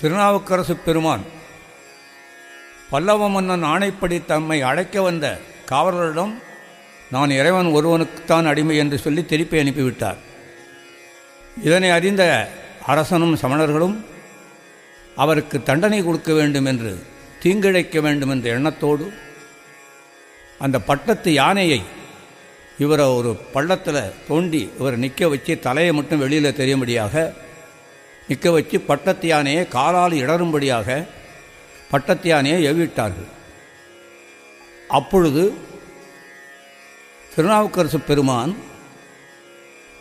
திருநாவுக்கரசு பெருமான். பல்லவ மன்னன் ஆணைப்படி தம்மை அழைக்க வந்த காவலரிடம் நான் இறைவன் ஒருவனுக்குத்தான் அடிமை என்று சொல்லி திருப்பி அனுப்பிவிட்டார். இதனை அறிந்த அரசனும் சமணர்களும் அவருக்கு தண்டனை கொடுக்க வேண்டும் என்று தீங்கிழைக்க வேண்டும் என்ற எண்ணத்தோடு அந்த பட்டத்து யானையை இவரை ஒரு பள்ளத்தில் தோண்டி இவரை நிற்க வச்சு தலையை மட்டும் வெளியில் தெரியும்படியாக நிற்க வச்சு பட்டத்து யானையை காலால் இடரும்படியாக பட்டத்து யானையை எவ்விட்டார்கள் அப்பொழுது திருநாவுக்கரசு பெருமான்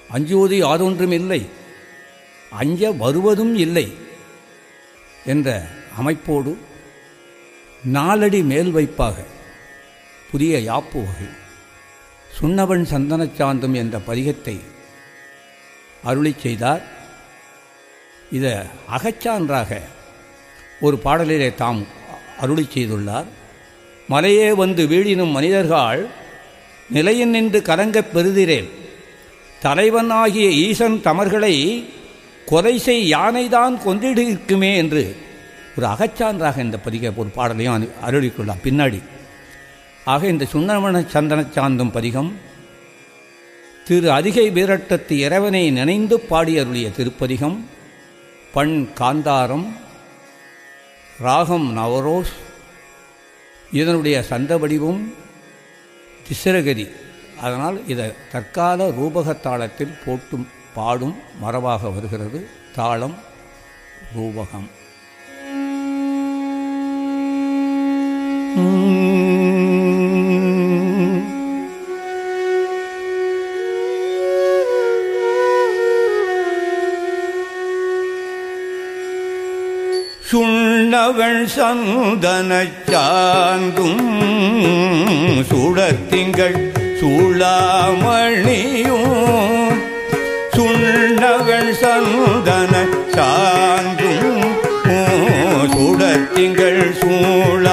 அஞ்சுவது யாதொன்றும் இல்லை அஞ்ச வருவதும் இல்லை என்ற அமைப்போடு நாலடி மேல் வைப்பாக புதிய யாப்பு வகை சுண்ணவன் சந்தனச்சாந்தம் என்ற பதிகத்தை அருளி செய்தார். இதை அகச்சான்றாக ஒரு பாடலிலே தாம் அருளி செய்துள்ளார். மலையே வந்து வீழினும் மனிதர்கள் நிலையின் நின்று கலங்கப் பெறுதிரேன் தலைவனாகிய ஈசன் தமர்களை கொலை செய் யானைதான் கொன்றிடுக்குமே என்று ஒரு அகச்சான்றாக இந்த பதிக ஒரு பாடலையும் அரு- அருளிக்கொள்ளலாம் பின்னாடி. ஆக இந்த சுண்ணவன சந்தன சாந்தும் பதிகம் திரு அதிகை வீரட்டத்து இறைவனை நினைந்து பாடி அருளிய திருப்பதிகம். பண் காந்தாரம் ராகம் நவரோஸ் இதனுடைய சந்த வடிவம் திசிரகதி. அதனால் இதை தற்கால ரூபக தாளத்தில் போட்டும் பாடும் மரபாக வருகிறது. தாளம் ரூபகம். சுண்ணவள் சந்தனச் சந்தனச்சாங்கும் சுடத்திங்கள் சூளாமணியும் சுண்ணவள் சந்தன சாங்கும் சுடத்திங்கள் சூழ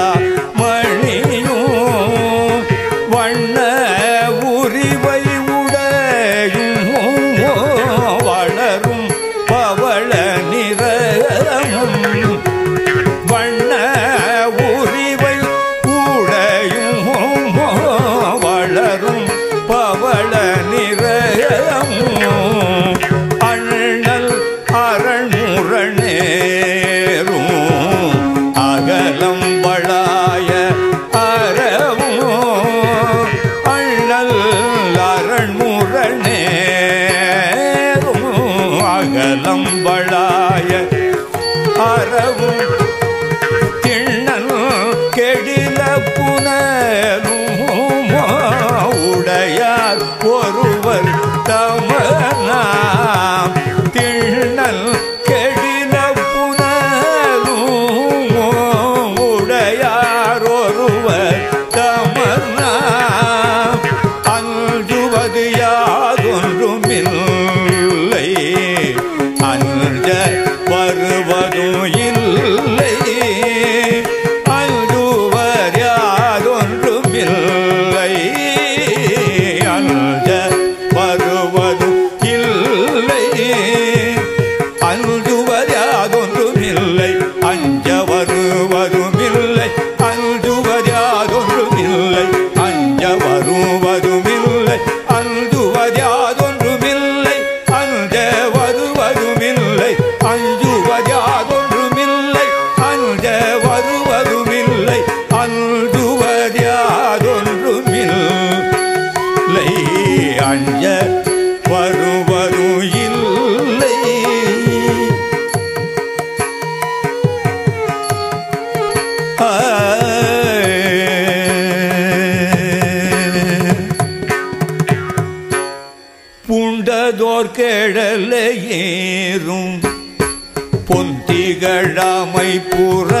பொன் திகழாமை புற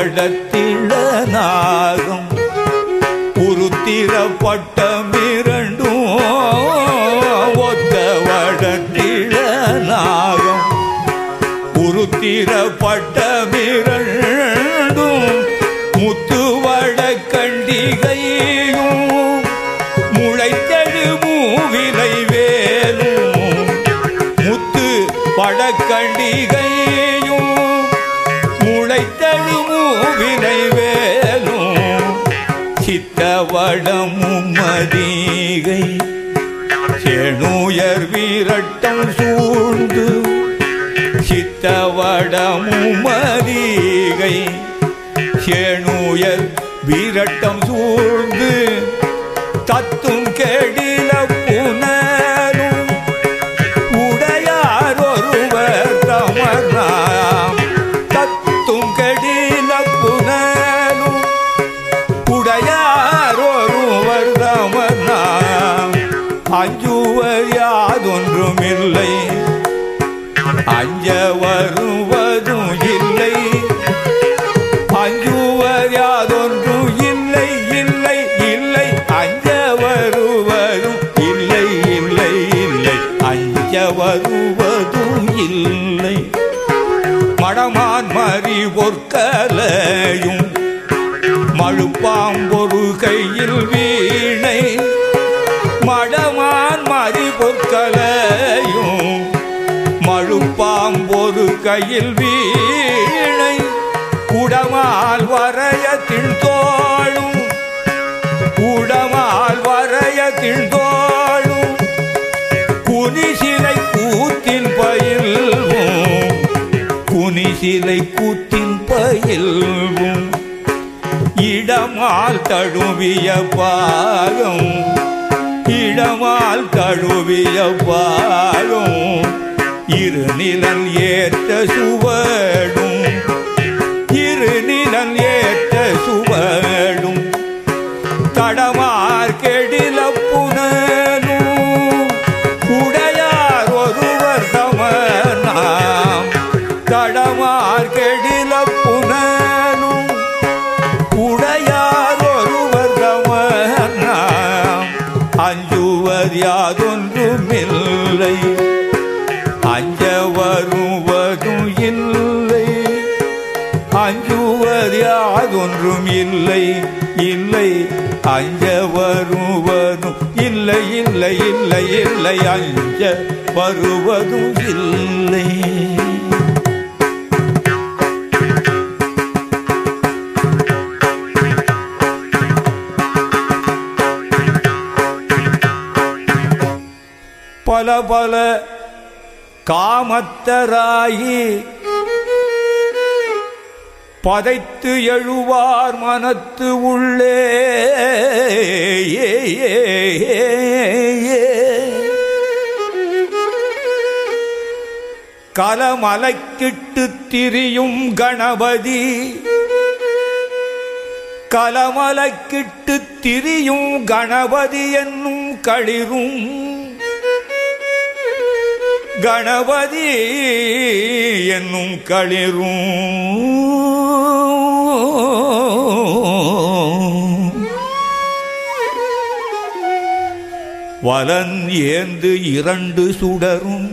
ஒத்த சித்தவடமும் மதிகை செணுயர் வீரட்டம் சூழ்ந்து சித்தவடமும் மதிகை செணுயர் வீரட்டம் அஞ்ச வருவதும் இல்லை. அஞ்சுவர் யாதொன்றும் இல்லை இல்லை இல்லை. அஞ்ச வருவதும் இல்லை இல்லை இல்லை. அஞ்ச வருவதும் இல்லை. மடமான் மறி பொற்கலையும் மழுப்பாம்பொரு கையில் கையில் வீணை குடமால் வரைய திழ்தோழும் குடமால் வரைய திழ்தோழும் குனிசிலை கூத்தின் பயில்வும் குனிசிலை கூத்தின் பயில்வும் இடமால் தழுவிய பாகம் இடமால் தழுவிய பாலும் இரு ஏற்ற சுவடும். இரு ஏற்ற சுவடும். தடமார் கெடில புனலும் உடையார் ஒருவர் தமனாம் தடமார் கெடில அஞ்ச வருவதும் இல்லை இல்லை இல்லை இல்லை. அஞ்ச வருவதும் இல்லை. பல பல காமத்தராயி பதைத்து எழுவார் மனத்து உள்ளே. கலமலைக்கிட்டு திரியும் கணபதி. கலமலைக்கிட்டு திரியும் கணபதி என்னும் களிரும். கணபதி என்னும் களிரும். வலன் ஏந்து இரண்டு சுடரும்.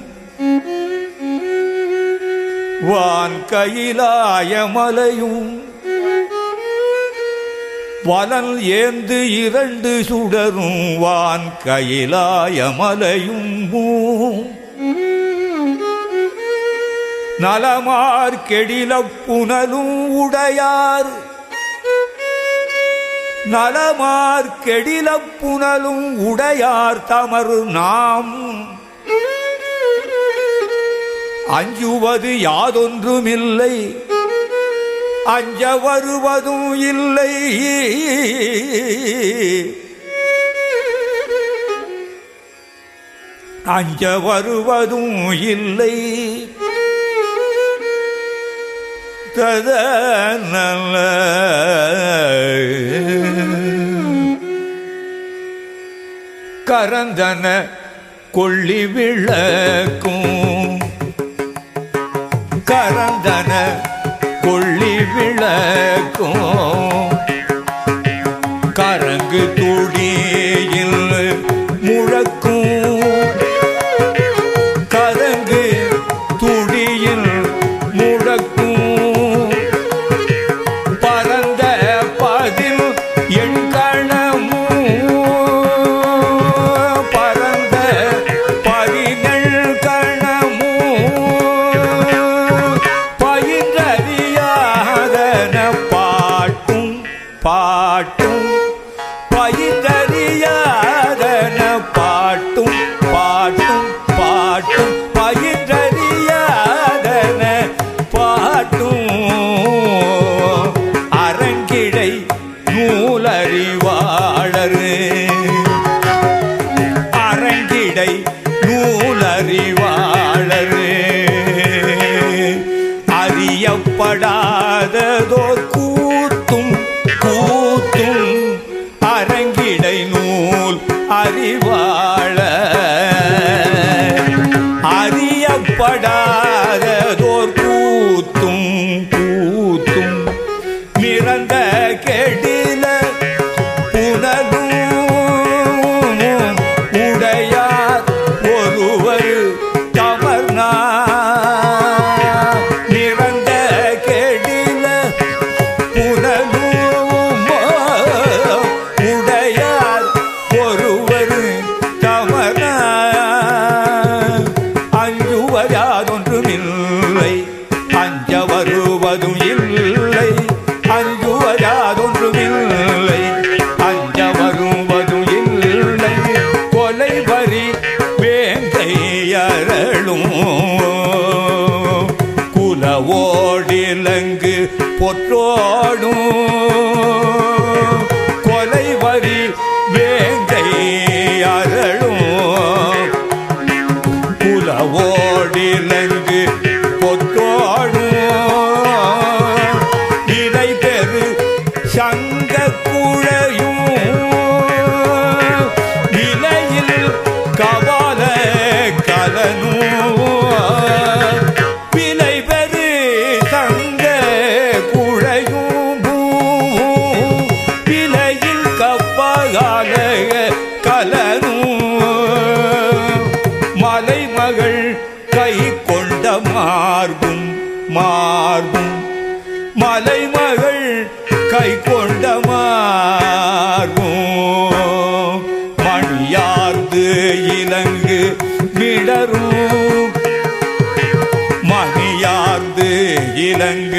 வான் கையிலாயமலையும் வலன் ஏந்து இரண்டு சுடரும் வான் கையிலாயமலையும் நலமார் கெடில புனலும் உடையாறு நலமார் கெடில புனலும் உடையார் தமறு நாம். அஞ்சுவது யாதொன்றுமில்லை அஞ்ச வருவதும் இல்லை. அஞ்ச வருவதும் இல்லை. ததனல கரந்தன கொள்ளி விளக்கும். கரந்தன கொள்ளி விளக்கும். கரங்கு துடி ஒற்றோடும்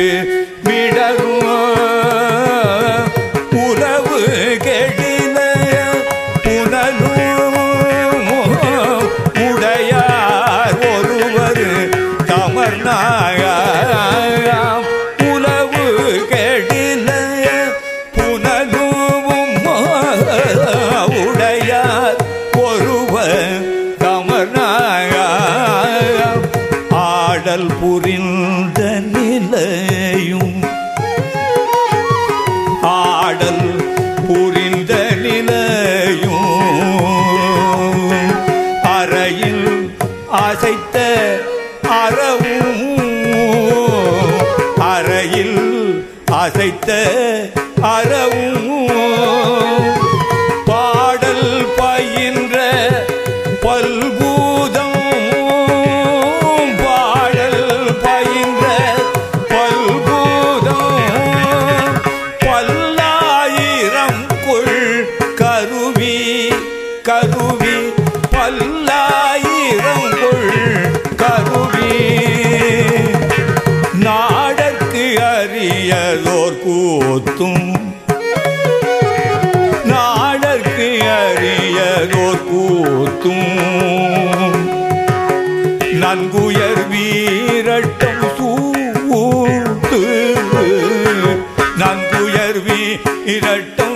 yeah. والقلب இரட்ட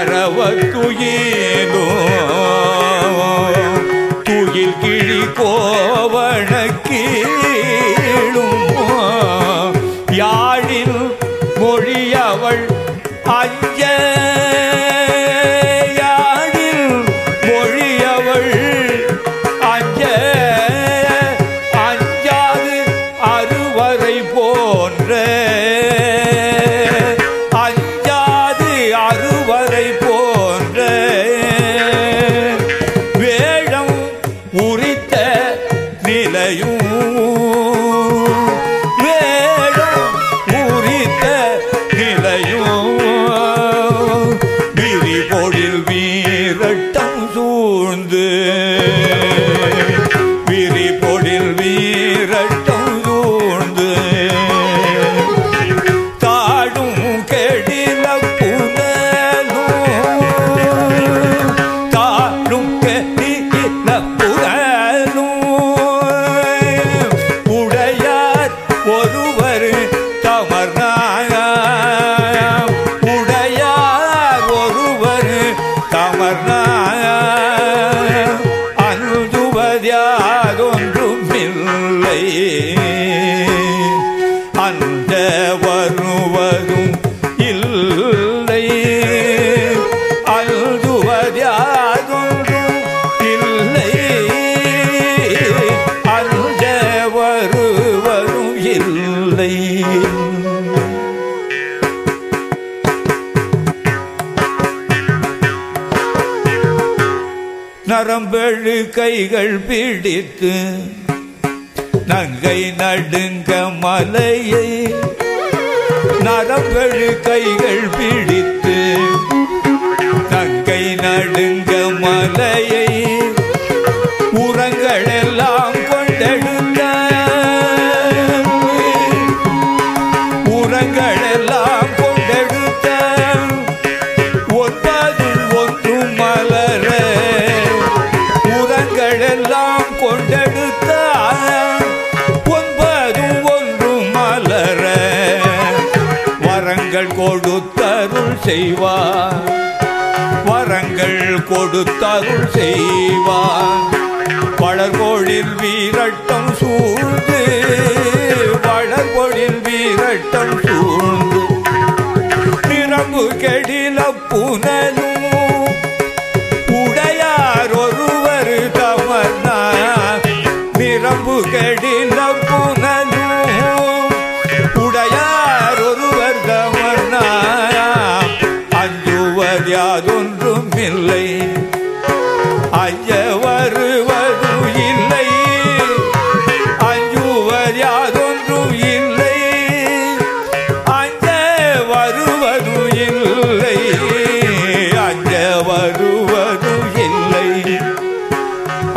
பரவத்து ஏதோ துயில் கிழி கோவண கீழும் யாழில் மொழியவள் ஐ ஏழு கைகள் பிடித்து நங்கை நடுங்க மலையை நரம்பெழு கைகள் பிடித்து நங்கை நடுங்க மலையை கொடுத்தருள் செய்வார் வளர்கொழில் வீரட்டம் சூழ்ந்து வளர்கொழில் வீரட்டம் சூழ்ந்து. நிரம்பு கெடில பூன வருவது இல்லை அஞ்ச வருவது இல்லை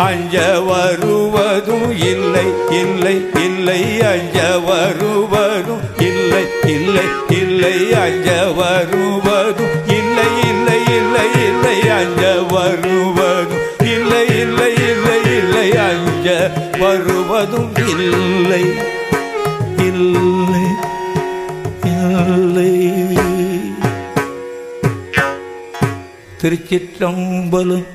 அஞ்ச வருவதும் இல்லை இல்லை இல்லை அஞ்ச வருவதும் இல்லை இல்லை இல்லை அஞ்ச வருவ திருச்சிற்றம்பலம்